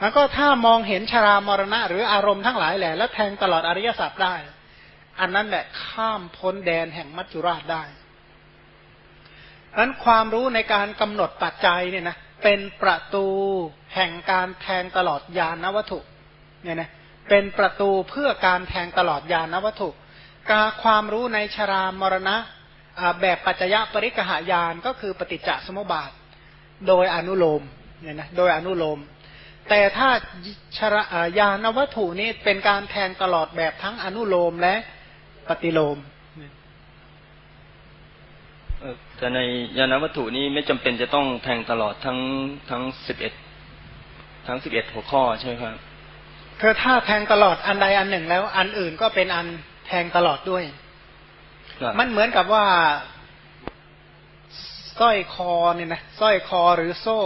แล้วก็ถ้ามองเห็นชรามรณะ หรืออารมณ์ทั้งหลายแหละแล้วแทงตลอดอริยสัจได้ อันนั้นแหละข้ามพ้นแดนแห่งมัจจุราชได้ดังนั้นความรู้ในการกำหนดปัจจัยเนี่ยนะเป็นประตูแห่งการแทงตลอดยานวัตถุเนี่ยนะเป็นประตูเพื่อการแทงตลอดยานวัตถุ การความรู้ในชรามรณะแบบปัจจยปริกหายานก็คือปฏิจจสมุปบาท โดยอนุโลมเนี่ยนะโดยอนุโลม แต่ถ้าชรายานวัตถุนี้เป็นการแทงตลอดแบบทั้งอนุโลมและปฏิโลมแต่ในยานวัตถุนี้ไม่จำเป็นจะต้องแทงตลอดทั้งทั้งสิบเอ็ดทั้งสิบเอ็ดหัวข้อใช่ไหมครับคือถ้าแทงตลอดอันใดอันหนึ่งแล้ว อันอื่นก็เป็นอันแทงตลอดด้วย มันเหมือนกับว่าสร้อยคอเนี่ยนะสร้อยคอหรือโซ่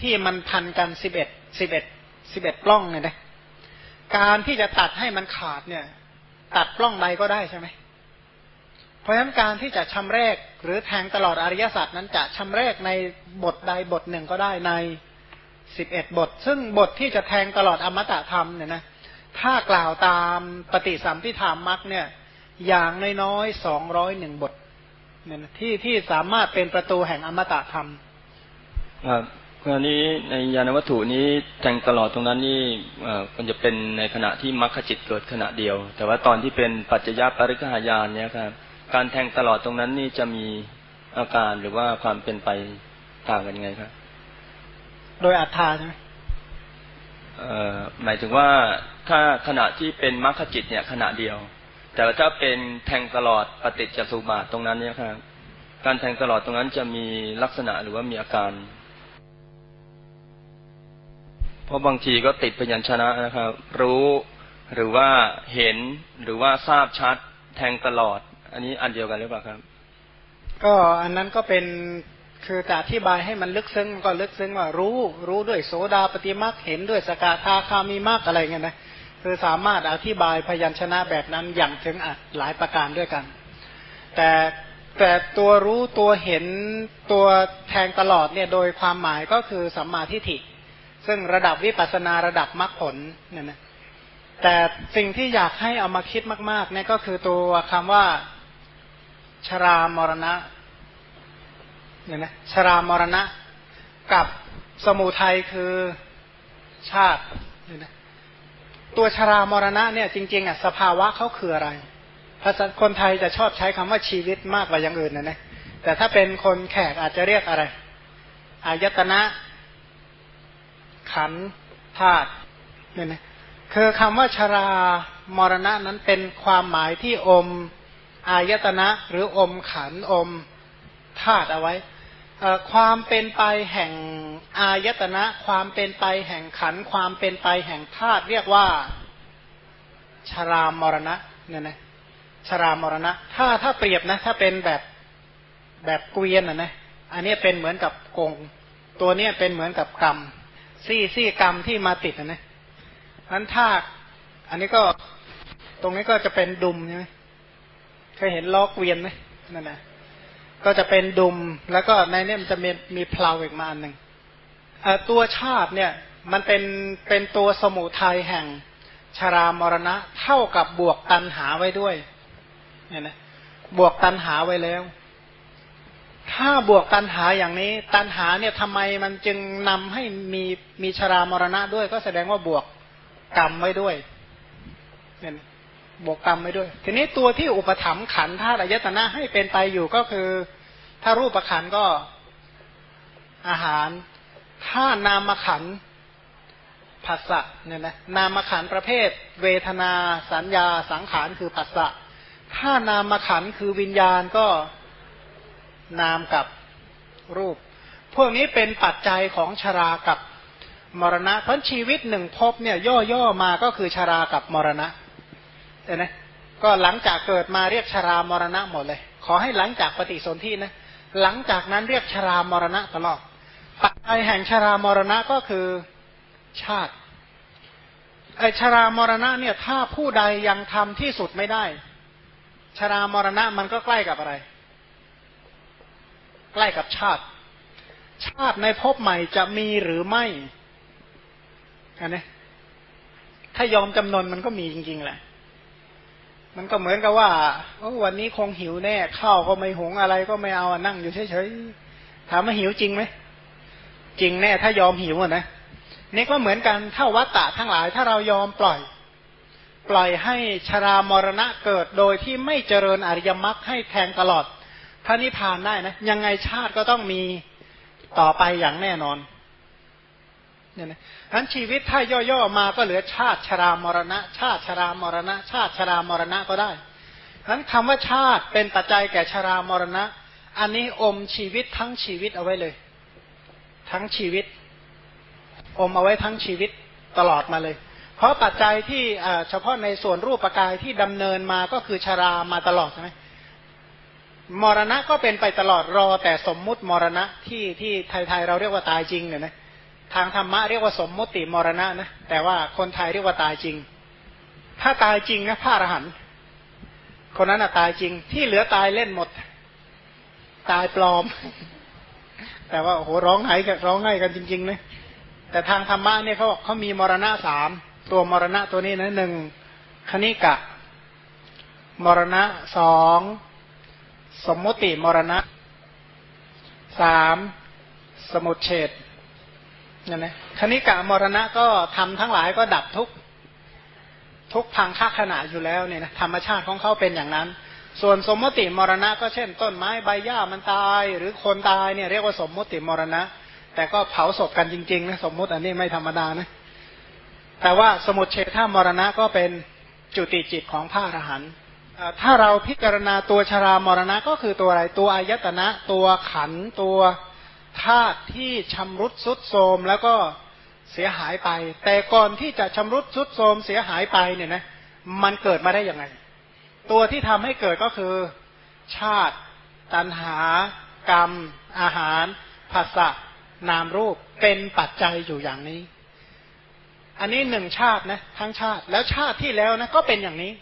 ที่มันพันกันสิบเอ็ด สิบเอ็ดสิบเอ็ดปล้องเนี่ยนะการที่จะตัดให้มันขาดเนี่ย ตัดปล้องใดก็ได้ใช่ไหมเพราะฉะนั้นการที่จะชำแรกหรือแทงตลอดอริยสัจนั้นจะชำแรกในบทใดบทหนึ่งก็ได้ในสิบเอ็ดบท ซึ่งบทที่จะแทงตลอดอมตะธรรมเนี่ยนะถ้ากล่าวตามปฏิสัมพิธามมักเนี่ย อย่างน้อยๆสองร้อยหนึ่งบทเนี่ยนะที่ที่สามารถเป็นประตูแห่งอมตะธรรม ครับกรณีในยานวัตถุนี้แทงตลอดตรงนั้นนี่มันจะเป็นในขณะที่มรรคจิตเกิดขณะเดียว แต่ว่าตอนที่เป็นปัจจยปริกหายานเนี่ยครับการแทงตลอดตรงนั้นนี่จะมีอาการหรือว่าความเป็นไปต่างกันยังไงครับ โดยอัตถาใช่ไหมหมายถึงว่าถ้าขณะที่เป็นมรรคจิตเนี่ยขณะเดียว แต่ถ้าเป็นแทงตลอดปฏิจจสุบาทตรงนั้นเนี่ยครับการแทงตลอดตรงนั้นจะมีลักษณะหรือว่ามีอาการ เพราะบางทีก็ติดพยัญชนะนะครับ รู้หรือว่าเห็นหรือว่าทราบชัดแทงตลอด อันนี้อันเดียวกันหรือเปล่าครับ ก็อันนั้นก็เป็นคือจะอธิบายให้มันลึกซึ้งก็ลึกซึ้งว่ารู้ รู้ด้วยโสดาปฏิมาเห็นด้วยสกาธาคามีมากอะไรเงี้ยนะคือสามารถอธิบายพยัญชนะแบบนั้นอย่างถึงอัดหลายประการด้วยกัน แต่แต่ตัวรู้ตัวเห็นตัวแทงตลอดเนี่ยโดยความหมายก็คือสัมมาทิฏฐิ ซึ่งระดับวิปัสนาระดับมรรคผลเนี่ยนะแต่สิ่งที่อยากให้เอามาคิดมาก ๆ เนี่ยก็คือตัวคำว่าชรามรณะเนี่ยนะชรามรณะกับสมุทัยคือชาติเนี่ยนะตัวชรามรณะเนี่ยจริง ๆอะสภาวะเขาคืออะไรภาษาคนไทยจะชอบใช้คำว่าชีวิตมากกว่าอย่างอื่นนะนะแต่ถ้าเป็นคนแขกอาจจะเรียกอะไรอายตนะ ขันธาตุเนี่ยนะคือคำว่าชรามรณะนั้นเป็นความหมายที่อมอายตนะ หรืออมขันอมธาตุเอาไว้ความเป็นไปแห่งอายตนะ ความเป็นไปแห่งขันความเป็นไปแห่งธาตุเรียกว่าชรามรณะเนี่ยนะชรามรณะ ถ้าถ้าเปรียบนะ ถ้าเป็นแบบแบบเกวียนอะนะอันนี้เป็นเหมือนกับกง ตัวเนี้ยเป็นเหมือนกับกรรม ซี่ซี่กรรมที่มาติดนะนะนั้นถ้าอันนี้ก็ตรงนี้ก็จะเป็นดุมใช่ไหมเคยเห็นล้อเกวียนไหมนั่นนะก็จะเป็นดุมแล้วก็ในนี้มันจะมีมีเพลาอีกมาอันหนึ่งตัวชาติเนี่ยมันเป็นเป็นตัวสมุทัยแห่งชรามรณะ เท่ากับบวกตันหาไว้ด้วยเนี่ยนะบวกตันหาไว้แล้ว ถ้าบวกตันหาอย่างนี้ ตันหาเนี่ยทำไมมันจึงนำให้มีมีชรามรณะด้วย ก็แสดงว่าบวกกรรมไว้ด้วยเนี่ยบวกกรรมไว้ด้วย ทีนี้ตัวที่อุปถัมภ์ขันธาตุอายตนะให้เป็นไปอยู่ก็คือ ถ้ารูปขันก็อาหาร ถ้านามขันภาษะเนี่ยนะนามขันประเภท เวทนา สัญญา สังขารคือภาษะถ้านามขันคือวิญญาณก็ นามกับรูป พวกนี้เป็นปัจจัยของชรากับมรณะเพราะชีวิตหนึ่งพบเนี่ย ย่อๆมาก็คือชรากับมรณะเห็นไหมก็หลังจากเกิดมาเรียกชรามรณะหมดเลย ขอให้หลังจากปฏิสนธินะหลังจากนั้นเรียกชรามรณะตลอดปัจจัยแห่งชรามรณะก็คือชาติไอชรามรณะเนี่ย ถ้าผู้ใดยังทำที่สุดไม่ได้ ชรามรณะมันก็ใกล้กับอะไร ใกล้กับชาติ ชาติในภพใหม่จะมีหรือไม่อันนี้ถ้ายอมจำนนมันก็มีจริง ๆ แหละ มันก็เหมือนกับว่าวันนี้คงหิวแน่ข้าวก็ไม่หงอะไรก็ไม่เอานั่งอยู่เฉยๆถามว่าหิวจริงไหมจริงแน่ถ้ายอมหิวนะนี่ก็เหมือนกันถ้าวัตตะทั้งหลายถ้าเรายอมปล่อย ปล่อยให้ชรามรณะเกิดโดยที่ไม่เจริญอริยมรรคให้แทงตลอด พระนิพพานได้นะยังไงชาติก็ต้องมีต่อไปอย่างแน่นอนเนี่ยนะทั้นชีวิตถ้าย่อๆมาก็เหลือชาติชรามรณะ ชาติชรามรณะ ชาติชรามรณะก็ได้ทั้นคำว่าชาติเป็นปัจจัยแก่ชรามรณะ อันนี้อมชีวิตทั้งชีวิตเอาไว้เลย ทั้งชีวิต อมเอาไว้ทั้งชีวิตตลอดมาเลย เพราะปัจจัยที่เฉพาะในส่วนรูปปกายที่ดำเนินมาก็คือชรามาตลอดใช่ไหม มรณะก็เป็นไปตลอดรอ แต่สมมุติมรณะที่ที่ไทยๆเราเรียกว่าตายจริงเนี่ยนะทางธรรมะเรียกว่าสมมุติมรณะนะแต่ว่าคนไทยเรียกว่าตายจริง ถ้าตายจริงนะพระอรหันต์คนนั้นอะตายจริง ที่เหลือตายเล่นหมด ตายปลอม แต่ว่าโอ้โหร้องไห้กันร้องไห้กันจริงๆนะแต่ทางธรรมะเนี่ยเขาบอกเขามีมรณะสามตัวมรณะตัวนี้นะหนึ่งคณิกะ มรณะสอง สมมติมรณะสามสมุเฉดนั่นนะคณิกะมรณะก็ทำทั้งหลายก็ดับทุกทุกพังค่าขณะอยู่แล้วเนี่ยนะธรรมชาติของเขาเป็นอย่างนั้น ส่วนสมมติมรณะ ก็เช่น ต้นไม้ใบหญ้ามันตาย หรือคนตายเนี่ยเรียกว่าสมมติมรณะ แต่ก็เผาศพกันจริงๆนะสมมติอันนี้ไม่ธรรมดานะแต่ว่าสมุทเฉทามรณะก็เป็นจุติจิตของพระอรหันต์ ถ้าเราพิจารณาตัวชรามรณะก็คือตัวอะไรตัวอายตนะ ตัวขันตัวธาตุที่ชำรุดสุดโทมแล้วก็เสียหายไป แต่ก่อนที่จะชำรุดสุดโทมเสียหายไปเนี่ยนะมันเกิดมาได้ยังไง ตัวที่ทำให้เกิดก็คือ ชาติ ตัณหา กรรม อาหารภาษะนามรูปเป็นปัจจัยอยู่อย่างนี้ อันนี้หนึ่งชาตินะ ทั้งชาติ แล้วชาติที่แล้วนะก็เป็นอย่างนี้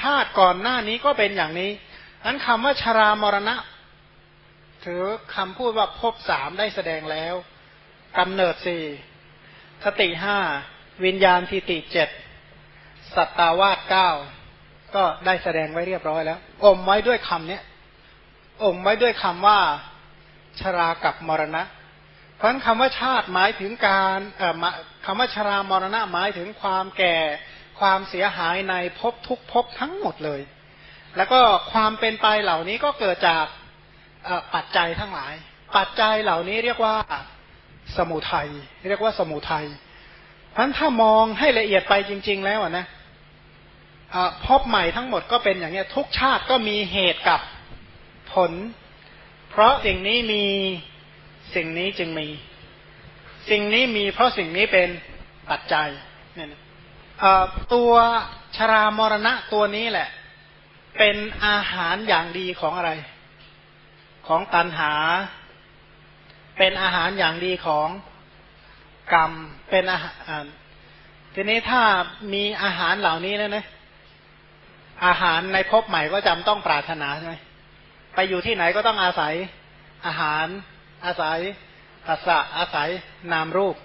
ชาติก่อนหน้านี้ก็เป็นอย่างนี้นั้นคำว่าชรามรณะ ถือคำพูดว่าพบสามได้แสดงแล้วกำเนิดสี่สติห้าวิญญาณทิติเจ็ดสัตตาวาสเก้าก็ได้แสดงไว้เรียบร้อยแล้ว อมไว้ด้วยคำเนี้ยอมไว้ด้วยคำว่าชรากับมรณะ เพราะคำว่าชาติหมายถึงการเอ่อคำว่าชรามรณะหมายถึงความแก่ ความเสียหายในภพทุกภพทั้งหมดเลย แล้วก็ความเป็นไปเหล่านี้ก็เกิดจากปัจจัยทั้งหลาย ปัจจัยเหล่านี้เรียกว่าสมุทัยเรียกว่าสมุทัยเพราะถ้ามองให้ละเอียดไปจริง ๆ แล้วนะพบใหม่ทั้งหมดก็เป็นอย่างนี้ทุกชาติก็มีเหตุกับผล เพราะสิ่งนี้มีสิ่งนี้จึงมี สิ่งนี้มีเพราะสิ่งนี้เป็นปัจจัยเนี่ย ตัวชรามรณะตัวนี้แหละ เป็นอาหารอย่างดีของอะไร ของตันหา เป็นอาหารอย่างดีของกรรมเป็นอาหารทีนี้ถ้ามีอาหารเหล่านี้แล้วนะอาหารในภพใหม่ก็จำต้องปรารถนาใช่ไหมไปอยู่ที่ไหนก็ต้องอาศัยอาหารอาศัยปัสสะอาศัยนามรูป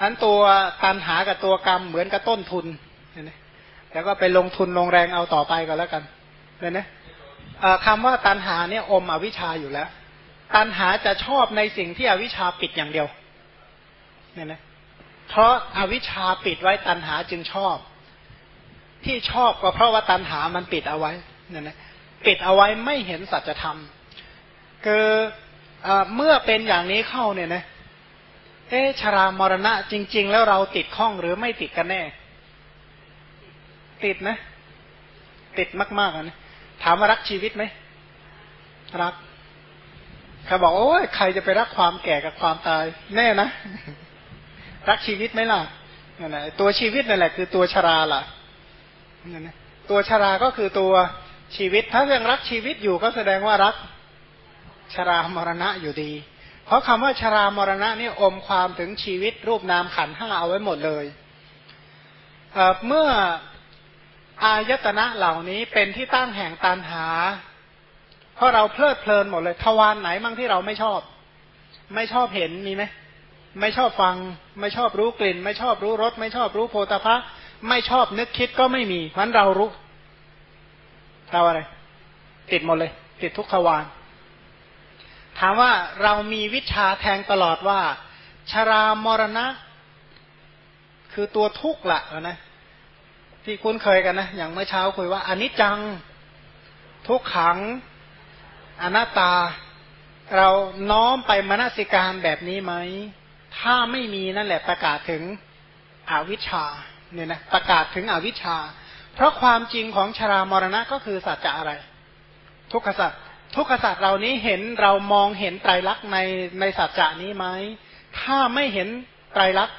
อันตัวตันหากับตัวกรรมเหมือนกับต้นทุนเนี่ยแล้วก็ไปลงทุนลงแรงเอาต่อไปก็แล้วกันเนี่ยนะคำว่าตันหาเนี่ยอมอวิชชาอยู่แล้ว ตันหาจะชอบในสิ่งที่อวิชชาปิดอย่างเดียวเนี่ยนะเพราะอาวิชชาปิดไว้ตันหาจึงชอบ ที่ชอบก็เพราะว่าตันหามันปิดเอาไว้เนี่ยนะปิดเอาไว้ไม่เห็นสัจธรรมคืออเมื่อเป็นอย่างนี้เข้าเนี่ยนะ เอ๊ชรามรณะจริง ๆ แล้วเราติดข้องหรือไม่ติดกันแน่ ติดนะ ติดมากๆนะถามว่ารักชีวิตไหมรักเขาบอกโอ้ยใครจะไปรักความแก่กับความตาย แน่นะรักชีวิตไหมล่ะนั่นแหละตัวชีวิตนั่นแหละคือตัวชราล่ะนั่นนะตัวชราก็คือตัวชีวิต ถ้ายังรักชีวิตอยู่ก็แสดงว่ารักชรามรณะอยู่ดี เพราะคำว่าชรามรณะนี่อมความถึงชีวิตรูปนามขันห้าเอาไว้หมดเลยเมื่ออายตนะเหล่านี้เป็นที่ตั้งแห่งตันหา เพราะเราเพลิดเพลินหมดเลยทวารไหนบ้างที่เราไม่ชอบ ไม่ชอบเห็นมีไหมไม่ชอบฟัง ไม่ชอบรู้กลิ่น ไม่ชอบรู้รสไม่ชอบรู้โพธาภะไม่ชอบนึกคิดก็ไม่มีเพราะเรารู้เราอะไร ติดหมดเลย ติดทุกทวาร ถามว่าเรามีวิชาแทงตลอดว่า ชรามรณะ คือตัวทุกข์ละนะที่คุ้นเคยกันนะ อย่างเมื่อเช้าคุยว่าอนิจจัง ทุกขัง อนัตตา เราน้อมไปมนสิการแบบนี้ไหม ถ้าไม่มีนั่นแหละประกาศถึงอวิชชาเนี่ยนะประกาศถึงอวิชชา เพราะความจริงของชรามรณะก็คือสัจจะอะไร ทุกขสัจ ทุกขสัตว์เหล่านี้เห็นเรามองเห็นไตรลักษณ์ในในสัจจะนี้ไหมถ้าไม่เห็นไตรลักษณ์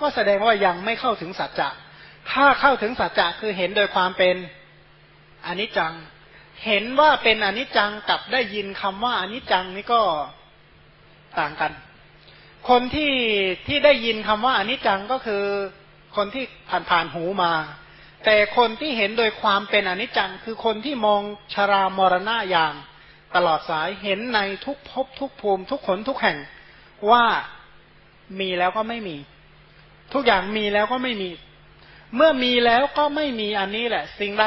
ก็แสดงว่ายังไม่เข้าถึงสัจจะ ถ้าเข้าถึงสัจจะคือเห็นโดยความเป็นอนิจจัง เห็นว่าเป็นอนิจจังกับได้ยินคำว่าอนิจจังนี่ก็ต่างกัน คนที่ที่ได้ยินคำว่าอนิจจังก็คือคนที่ผ่านผ่านหูมา แต่คนที่เห็นโดยความเป็นอนิจจัง คือคนที่มองชรามรณะอย่าง ตลอดสายเห็นในทุกภพทุกภูมิ ทุกขนทุกแห่งว่ามีแล้วก็ไม่มี ทุกอย่างมีแล้วก็ไม่มี เมื่อมีแล้วก็ไม่มีอันนี้แหละ สิ่งใด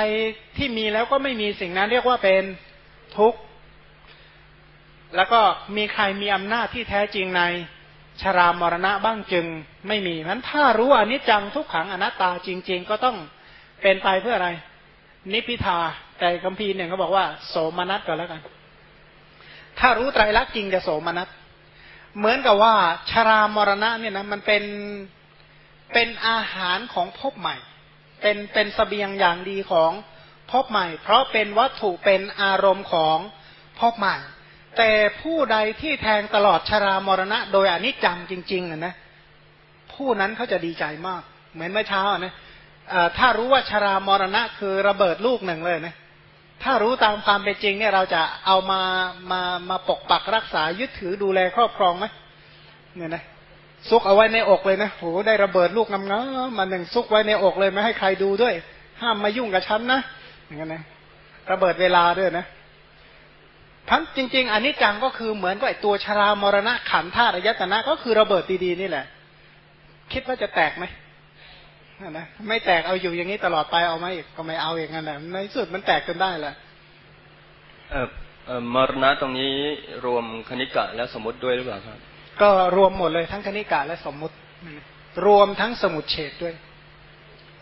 ที่มีแล้วก็ไม่มีสิ่งนั้นเรียกว่าเป็นทุกข์แล้วก็มีใครมีอำนาจที่แท้จริงในชรามรณะบ้างจึงไม่มีเพราะถ้ารู้อนิจจังทุกขังอนัตตาจริง ๆ ก็ต้อง เป็นไปเพื่ออะไร นิพิทา แต่คัมภีร์เนี่ยเขาบอกว่า โสมนัสก่อนแล้วกัน ถ้ารู้ไตรลักษณ์จริงจะโสมนัสเหมือนกับว่า ชรามรณะเนี่ยนะมันเป็นเป็นอาหารของภพใหม่ เป็นเป็นสเสบียงอย่างดีของภพใหม่ เพราะเป็นวัตถุเป็นอารมณ์ของภพใหม่ แต่ผู้ใดที่แทงตลอดชรามรณะ โดยอนิจจังจริงๆนะผู้นั้นเขาจะดีใจมาก เหมือนเมื่อเช้านะ ถ้ารู้ว่าชรามรณะคือระเบิดลูกหนึ่งเลยนะถ้ารู้ตามความเป็นจริงเนี่ยเราจะเอามามามาปกปักรักษายึดถือดูแลครอบครองไหมเนี่ยนะซุกเอาไว้ในอกเลยนะโหได้ระเบิดลูกงามๆมาหนึ่งซุกไว้ในอกเลยไม่ให้ใครดูด้วย ห้ามมายุ่งกับฉันนะอย่างนั้นนะระเบิดเวลาด้วยนะพันจริง ๆอันนี้จังก็คือเหมือนกับไอตัวชรามรณะขันธาตุอายตนะก็คือระเบิดดีๆนี่แหละ คิดว่าจะแตกไหม นะไม่แตกเอาอยู่อย่างนี้ตลอดไปเอาไหมอีกก็ไม่เอาอย่างนั้นแหละในสุดมันแตกจนได้แหละเออมรณะตรงนี้รวมคณิกะและสมมติด้วยหรือเปล่าครับ ก็รวมหมดเลยทั้งคณิกะและสมมุติ รวมทั้งสมุดเฉดด้วย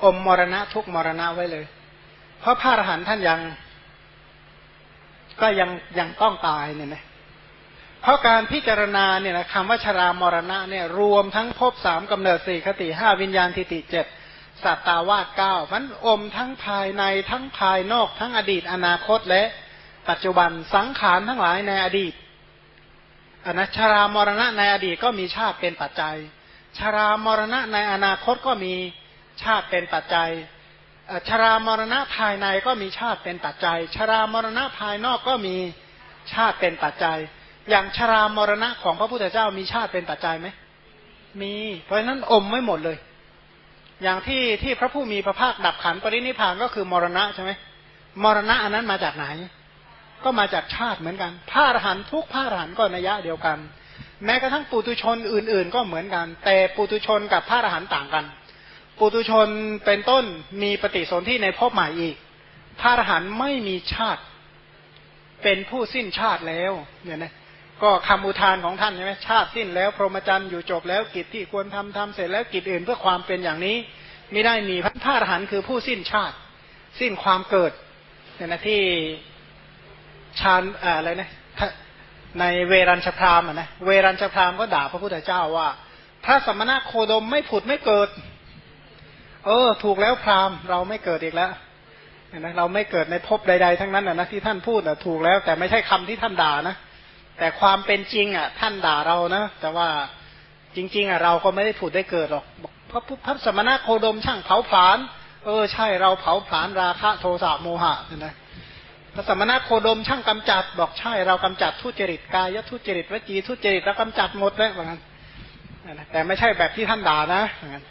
อมมรณะทุกมรณะไว้เลย เพราะพระอรหันต์ท่านยัง ก็ยังยังต้องตายเนี่ยนะเพราะการพิจารณาเนี่ยนะคำว่าชรามรณะเนี่ย รวมทั้งภพสามกำเนิดสี่คติห้าวิญญาณทิฏฐิเจ็ด สัตตาวาสเก้ามันอมทั้งภายในทั้งภายนอกทั้งอดีตอนาคตและปัจจุบันสังขารทั้งหลายในอดีตอนะชรามรณะในอดีตก็มีชาติเป็นปัจจัย ชรามรณะในอนาคตก็มีชาติเป็นปัจจัย ชรามรณะภายในก็มีชาติเป็นปัจจัย ชรามรณะภายนอกก็มีชาติเป็นปัจจัย อย่างชรามรณะของพระพุทธเจ้ามีชาติเป็นปัจจัยไหมมี เพราะฉะนั้นอมไม่หมดเลย อย่างที่ที่พระผู้มีพระภาคดับขันปรินิพานก็คือมรณะใช่ไหมมรณะอันนั้นมาจากไหน ก็มาจากชาติเหมือนกันพระอรหันทุกพระอรหันก็นัยยะเดียวกัน แม้กระทั่งปุตุชนอื่น ๆ ก็เหมือนกัน แต่ปุตุชนกับพระอรหันต่างกัน ปุตุชนเป็นต้นมีปฏิสนธิในภพใหม่อีก พระอรหันไม่มีชาติ เป็นผู้สิ้นชาติแล้วเนี่ยนะ ก็คำอุทานของท่านใช่ไหมชาติสิ้นแล้ว พรหมจรรย์อยู่จบแล้วกิจที่ควรทำทำเสร็จแล้วกิจอื่นเพื่อความเป็นอย่างนี้ ไม่ได้มีพระธาตุหันคือผู้สิ้นชาติ สิ้นความเกิดเนี่ยนะที่ชานอะไรนะในเวรัญชพรามนะเวรัญชพรามก็ด่าพระพุทธเจ้าว่า พระสมณะโคดมไม่ผุดไม่เกิด เออ ถูกแล้วพรามเราไม่เกิดอีกแล้วนะเราไม่เกิดในภพใด ๆ ทั้งนั้นนะที่ท่านพูดนะถูกแล้ว แต่ไม่ใช่คำที่ท่านด่านะ แต่ความเป็นจริงอะ ท่านด่าเรานะ แต่ว่าจริง ๆอะเราก็ไม่ได้ผุดได้เกิดหรอกพระพระสมณะโคดมช่างเผาผลาญเออใช่เราเผาผลาญราคะโทสะโมหะนะพระสมณะโคดมช่างกำจัด บอกใช่เรากำจัดทุจริตกายทุจริตวจีทุจริตเรากำจัดหมดแล้วเหมือนกันแต่ไม่ใช่แบบที่ท่านด่านะเหมือนกัน